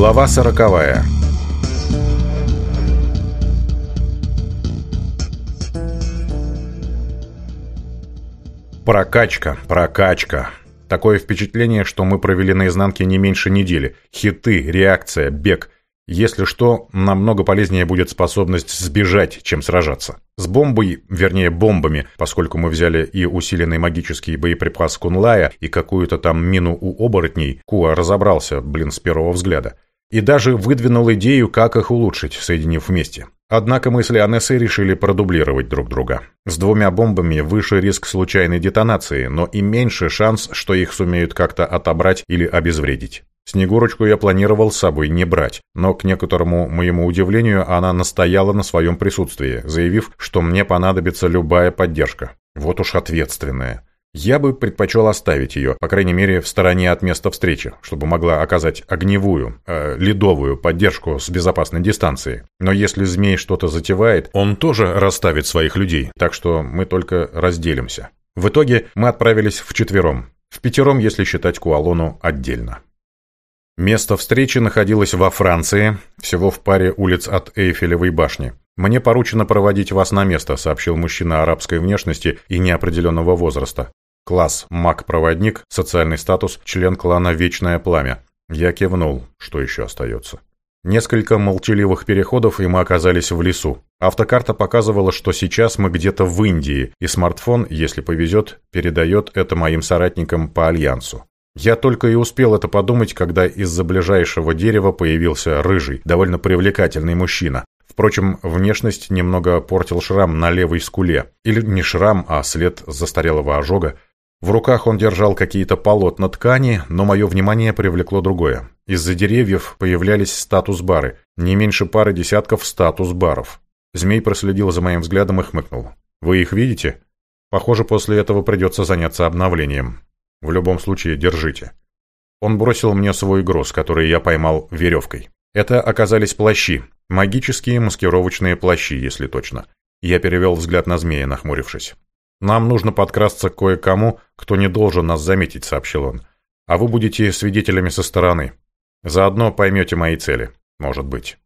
Глава сороковая Прокачка, прокачка. Такое впечатление, что мы провели на изнанке не меньше недели. Хиты, реакция, бег. Если что, намного полезнее будет способность сбежать, чем сражаться. С бомбой, вернее бомбами, поскольку мы взяли и усиленный магический боеприпас Кунлая, и какую-то там мину у оборотней, Куа разобрался, блин, с первого взгляда и даже выдвинул идею, как их улучшить, соединив вместе. Однако мысли Анессы решили продублировать друг друга. С двумя бомбами выше риск случайной детонации, но и меньше шанс, что их сумеют как-то отобрать или обезвредить. Снегурочку я планировал с собой не брать, но к некоторому моему удивлению она настояла на своем присутствии, заявив, что мне понадобится любая поддержка. Вот уж ответственная. Я бы предпочел оставить ее, по крайней мере, в стороне от места встречи, чтобы могла оказать огневую, э, ледовую поддержку с безопасной дистанции. Но если змей что-то затевает, он тоже расставит своих людей, так что мы только разделимся. В итоге мы отправились вчетвером. В пятером, если считать Куалону отдельно. Место встречи находилось во Франции, всего в паре улиц от Эйфелевой башни. «Мне поручено проводить вас на место», — сообщил мужчина арабской внешности и неопределенного возраста. Класс «Маг-проводник», социальный статус, член клана «Вечное пламя». Я кивнул, что еще остается. Несколько молчаливых переходов, и мы оказались в лесу. Автокарта показывала, что сейчас мы где-то в Индии, и смартфон, если повезет, передает это моим соратникам по Альянсу. Я только и успел это подумать, когда из-за ближайшего дерева появился рыжий, довольно привлекательный мужчина. Впрочем, внешность немного портил шрам на левой скуле. Или не шрам, а след застарелого ожога – в руках он держал какие-то полотна ткани, но мое внимание привлекло другое. Из-за деревьев появлялись статус-бары, не меньше пары десятков статус-баров. Змей проследил за моим взглядом и хмыкнул. «Вы их видите?» «Похоже, после этого придется заняться обновлением. В любом случае, держите». Он бросил мне свой груз, который я поймал веревкой. Это оказались плащи. Магические маскировочные плащи, если точно. Я перевел взгляд на змея, нахмурившись. «Нам нужно подкрасться к кое-кому, кто не должен нас заметить», — сообщил он. «А вы будете свидетелями со стороны. Заодно поймете мои цели, может быть».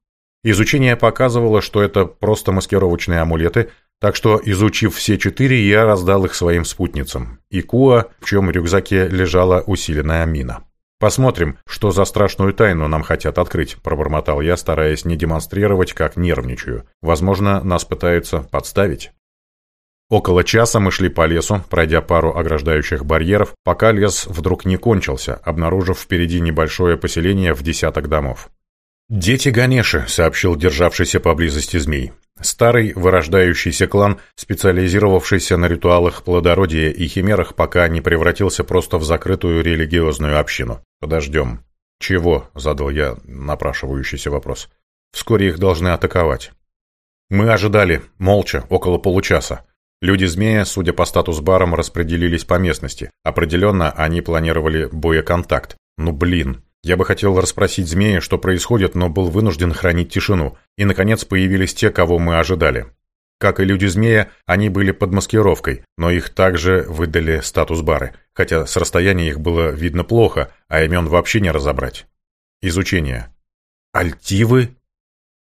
Изучение показывало, что это просто маскировочные амулеты, так что, изучив все четыре, я раздал их своим спутницам. И Куа, в чем рюкзаке лежала усиленная мина. «Посмотрим, что за страшную тайну нам хотят открыть», – пробормотал я, стараясь не демонстрировать, как нервничаю. «Возможно, нас пытаются подставить». Около часа мы шли по лесу, пройдя пару ограждающих барьеров, пока лес вдруг не кончился, обнаружив впереди небольшое поселение в десяток домов. «Дети Ганеши», — сообщил державшийся поблизости змей. Старый вырождающийся клан, специализировавшийся на ритуалах плодородия и химерах, пока не превратился просто в закрытую религиозную общину. «Подождем». «Чего?» — задал я напрашивающийся вопрос. «Вскоре их должны атаковать». Мы ожидали, молча, около получаса. Люди-змея, судя по статус-барам, распределились по местности. Определенно, они планировали боеконтакт. Ну блин. Я бы хотел расспросить змея, что происходит, но был вынужден хранить тишину. И, наконец, появились те, кого мы ожидали. Как и люди-змея, они были под маскировкой, но их также выдали статус-бары, хотя с расстояния их было видно плохо, а имен вообще не разобрать. Изучение. Альтивы?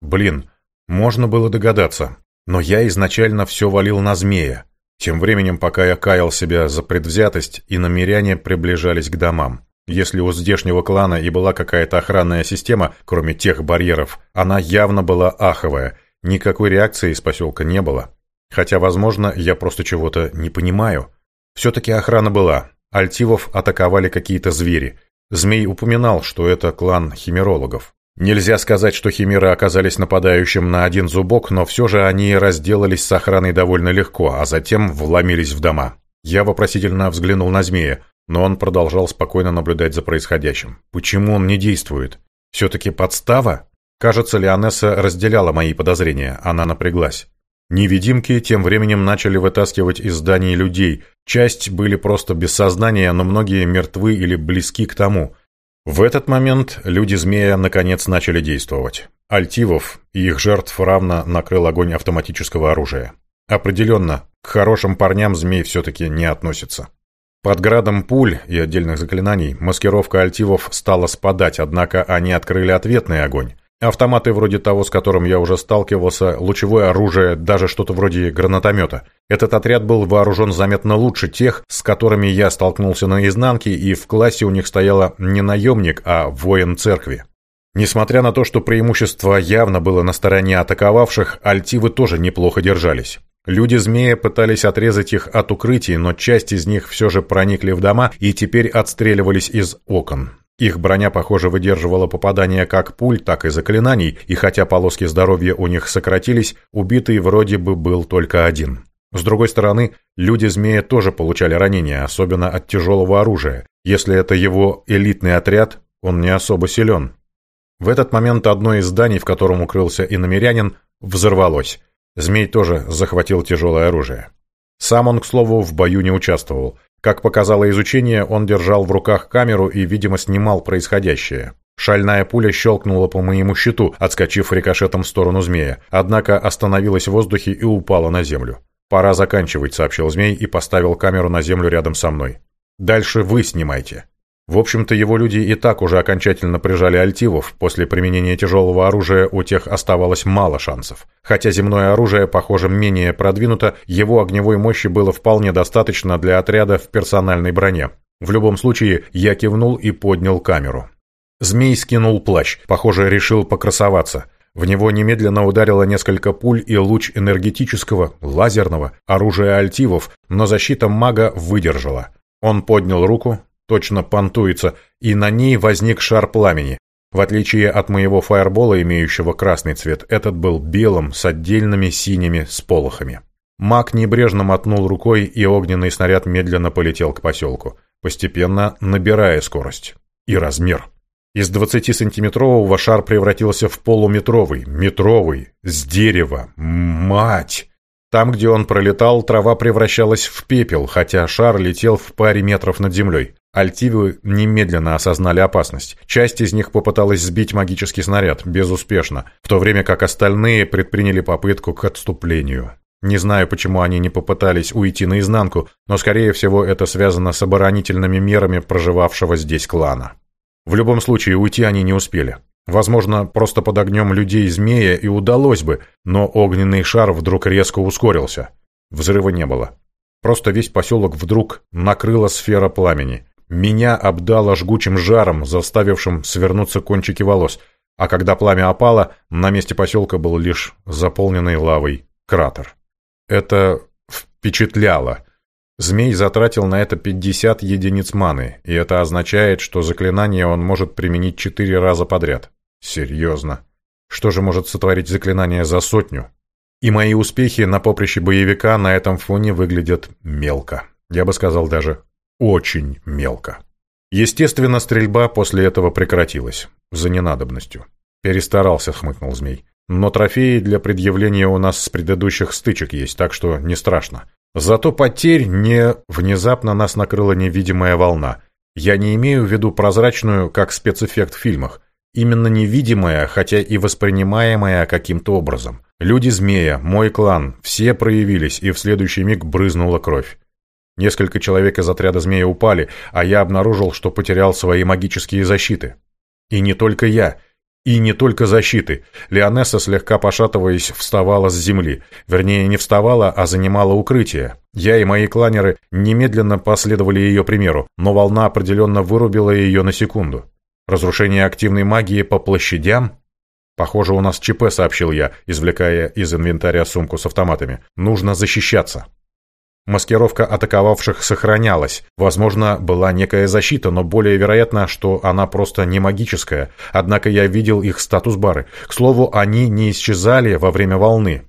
Блин, можно было догадаться. Но я изначально все валил на змея, тем временем пока я каял себя за предвзятость и намеряне приближались к домам. Если у здешнего клана и была какая-то охранная система, кроме тех барьеров, она явно была аховая, никакой реакции из поселка не было. Хотя, возможно, я просто чего-то не понимаю. Все-таки охрана была. Альтивов атаковали какие-то звери. Змей упоминал, что это клан химерологов. Нельзя сказать, что химеры оказались нападающим на один зубок, но все же они разделались с охраной довольно легко, а затем вломились в дома. Я вопросительно взглянул на змея, но он продолжал спокойно наблюдать за происходящим. Почему он не действует? Все-таки подстава? Кажется, Леонесса разделяла мои подозрения, она напряглась. Невидимки тем временем начали вытаскивать из зданий людей. Часть были просто без сознания, но многие мертвы или близки к тому – в этот момент люди змея наконец начали действовать. Альтивов и их жертв равно накрыл огонь автоматического оружия. Определенно, к хорошим парням змей все-таки не относится. Под градом пуль и отдельных заклинаний маскировка альтивов стала спадать, однако они открыли ответный огонь. Автоматы вроде того, с которым я уже сталкивался, лучевое оружие, даже что-то вроде гранатомета. Этот отряд был вооружен заметно лучше тех, с которыми я столкнулся на изнанке, и в классе у них стояла не наемник, а воин церкви. Несмотря на то, что преимущество явно было на стороне атаковавших, альтивы тоже неплохо держались. Люди-змея пытались отрезать их от укрытий, но часть из них все же проникли в дома и теперь отстреливались из окон. Их броня, похоже, выдерживала попадания как пуль, так и заклинаний, и хотя полоски здоровья у них сократились, убитый вроде бы был только один. С другой стороны, люди-змея тоже получали ранения, особенно от тяжелого оружия. Если это его элитный отряд, он не особо силен. В этот момент одно из зданий, в котором укрылся иномерянин, взорвалось. Змей тоже захватил тяжелое оружие. Сам он, к слову, в бою не участвовал. Как показало изучение, он держал в руках камеру и, видимо, снимал происходящее. Шальная пуля щелкнула по моему щиту, отскочив рикошетом в сторону змея, однако остановилась в воздухе и упала на землю. «Пора заканчивать», — сообщил змей и поставил камеру на землю рядом со мной. «Дальше вы снимайте». В общем-то, его люди и так уже окончательно прижали альтивов, после применения тяжелого оружия у тех оставалось мало шансов. Хотя земное оружие, похоже, менее продвинуто, его огневой мощи было вполне достаточно для отряда в персональной броне. В любом случае, я кивнул и поднял камеру. Змей скинул плащ, похоже, решил покрасоваться. В него немедленно ударило несколько пуль и луч энергетического, лазерного, оружия альтивов, но защита мага выдержала. Он поднял руку, точно понтуется, и на ней возник шар пламени. В отличие от моего фаербола, имеющего красный цвет, этот был белым с отдельными синими сполохами. Маг небрежно мотнул рукой, и огненный снаряд медленно полетел к поселку, постепенно набирая скорость и размер. Из 20-сантиметрового шар превратился в полуметровый, метровый, с дерева. Мать! Там, где он пролетал, трава превращалась в пепел, хотя шар летел в паре метров над землей. Альтивы немедленно осознали опасность. Часть из них попыталась сбить магический снаряд, безуспешно, в то время как остальные предприняли попытку к отступлению. Не знаю, почему они не попытались уйти наизнанку, но, скорее всего, это связано с оборонительными мерами проживавшего здесь клана. В любом случае, уйти они не успели. Возможно, просто под огнем людей-змея и удалось бы, но огненный шар вдруг резко ускорился. Взрыва не было. Просто весь поселок вдруг накрыла сфера пламени – меня обдало жгучим жаром, заставившим свернуться кончики волос, а когда пламя опало, на месте поселка был лишь заполненный лавой кратер. Это впечатляло. Змей затратил на это 50 единиц маны, и это означает, что заклинание он может применить четыре раза подряд. Серьезно. Что же может сотворить заклинание за сотню? И мои успехи на поприще боевика на этом фоне выглядят мелко. Я бы сказал даже очень мелко. Естественно, стрельба после этого прекратилась. За ненадобностью. Перестарался, хмыкнул змей. Но трофеи для предъявления у нас с предыдущих стычек есть, так что не страшно. Зато потерь не... Внезапно нас накрыла невидимая волна. Я не имею в виду прозрачную, как спецэффект в фильмах. Именно невидимая, хотя и воспринимаемая каким-то образом. Люди-змея, мой клан, все проявились, и в следующий миг брызнула кровь. Несколько человек из отряда змея упали, а я обнаружил, что потерял свои магические защиты. И не только я. И не только защиты. Леонесса, слегка пошатываясь, вставала с земли. Вернее, не вставала, а занимала укрытие. Я и мои кланеры немедленно последовали ее примеру, но волна определенно вырубила ее на секунду. Разрушение активной магии по площадям? Похоже, у нас ЧП, сообщил я, извлекая из инвентаря сумку с автоматами. Нужно защищаться. Маскировка атаковавших сохранялась. Возможно, была некая защита, но более вероятно, что она просто не магическая. Однако я видел их статус-бары. К слову, они не исчезали во время волны.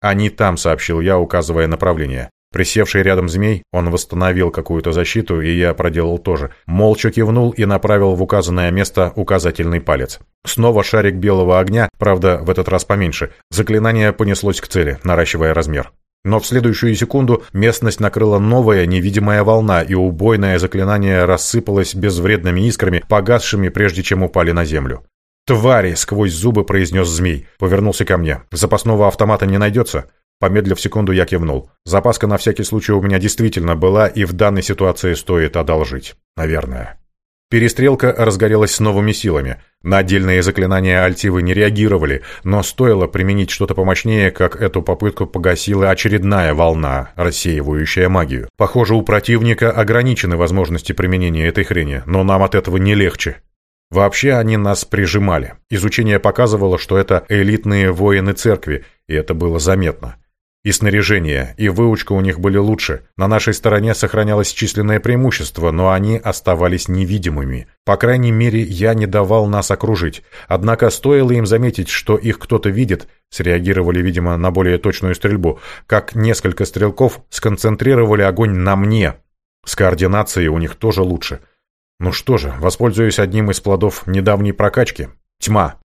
«Они там», — сообщил я, указывая направление. Присевший рядом змей, он восстановил какую-то защиту, и я проделал тоже. Молча кивнул и направил в указанное место указательный палец. Снова шарик белого огня, правда, в этот раз поменьше. Заклинание понеслось к цели, наращивая размер. Но в следующую секунду местность накрыла новая невидимая волна, и убойное заклинание рассыпалось безвредными искрами, погасшими, прежде чем упали на землю. «Твари!» — сквозь зубы произнес змей. Повернулся ко мне. «Запасного автомата не найдется?» Помедлив секунду, я кивнул. Запаска на всякий случай у меня действительно была, и в данной ситуации стоит одолжить. Наверное. Перестрелка разгорелась с новыми силами. На отдельные заклинания Альтивы не реагировали, но стоило применить что-то помощнее, как эту попытку погасила очередная волна, рассеивающая магию. Похоже, у противника ограничены возможности применения этой хрени, но нам от этого не легче. Вообще они нас прижимали. Изучение показывало, что это элитные воины церкви, и это было заметно. И снаряжение, и выучка у них были лучше. На нашей стороне сохранялось численное преимущество, но они оставались невидимыми. По крайней мере, я не давал нас окружить. Однако стоило им заметить, что их кто-то видит, среагировали, видимо, на более точную стрельбу, как несколько стрелков сконцентрировали огонь на мне. С координацией у них тоже лучше. Ну что же, воспользуюсь одним из плодов недавней прокачки. Тьма.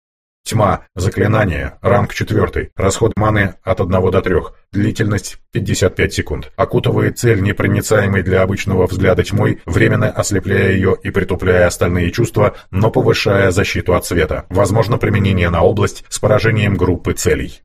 Тьма. Заклинание. Ранг 4. Расход маны от 1 до 3. Длительность 55 секунд. Окутывает цель, непроницаемой для обычного взгляда тьмой, временно ослепляя ее и притупляя остальные чувства, но повышая защиту от света. Возможно применение на область с поражением группы целей.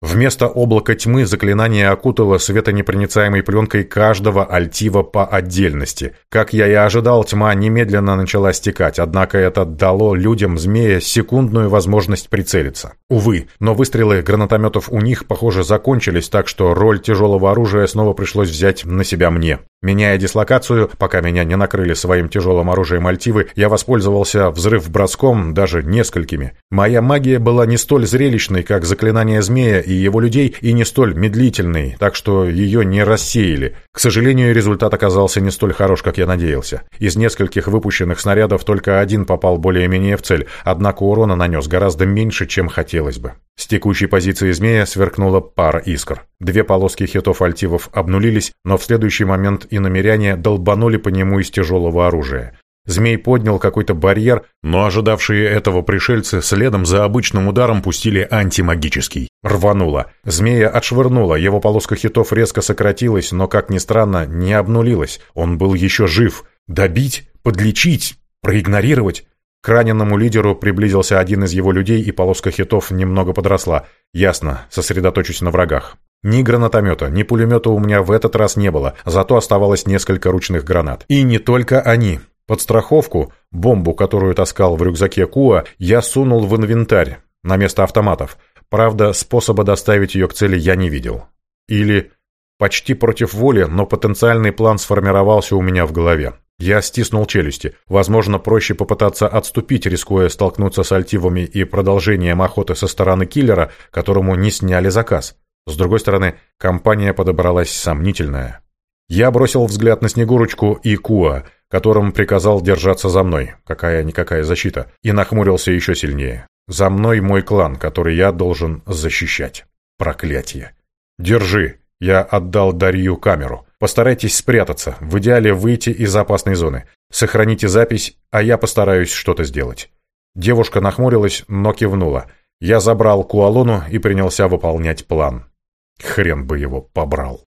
Вместо облака тьмы заклинание окутало светонепроницаемой пленкой каждого альтива по отдельности. Как я и ожидал, тьма немедленно начала стекать, однако это дало людям змея секундную возможность прицелиться. Увы, но выстрелы гранатометов у них, похоже, закончились, так что роль тяжелого оружия снова пришлось взять на себя мне. Меняя дислокацию, пока меня не накрыли своим тяжелым оружием альтивы, я воспользовался взрыв-броском, даже несколькими. Моя магия была не столь зрелищной, как заклинание змея, и его людей и не столь медлительной, так что ее не рассеяли. К сожалению, результат оказался не столь хорош, как я надеялся. Из нескольких выпущенных снарядов только один попал более-менее в цель, однако урона нанес гораздо меньше, чем хотелось бы. С текущей позиции змея сверкнула пара искр. Две полоски хитов альтивов обнулились, но в следующий момент и намеряне долбанули по нему из тяжелого оружия. Змей поднял какой-то барьер, но ожидавшие этого пришельцы следом за обычным ударом пустили антимагический. Рвануло. Змея отшвырнула, его полоска хитов резко сократилась, но, как ни странно, не обнулилась. Он был еще жив. Добить? Подлечить? Проигнорировать? К раненому лидеру приблизился один из его людей, и полоска хитов немного подросла. Ясно, сосредоточусь на врагах. Ни гранатомета, ни пулемета у меня в этот раз не было, зато оставалось несколько ручных гранат. И не только они. Под страховку, бомбу, которую таскал в рюкзаке Куа, я сунул в инвентарь, на место автоматов. Правда, способа доставить ее к цели я не видел. Или почти против воли, но потенциальный план сформировался у меня в голове. Я стиснул челюсти. Возможно, проще попытаться отступить, рискуя столкнуться с альтивами и продолжением охоты со стороны киллера, которому не сняли заказ. С другой стороны, компания подобралась сомнительная. Я бросил взгляд на Снегурочку и Куа, которым приказал держаться за мной, какая-никакая защита, и нахмурился еще сильнее. За мной мой клан, который я должен защищать. Проклятие. Держи. Я отдал Дарью камеру. Постарайтесь спрятаться, в идеале выйти из опасной зоны. Сохраните запись, а я постараюсь что-то сделать. Девушка нахмурилась, но кивнула. Я забрал Куалону и принялся выполнять план. Хрен бы его побрал.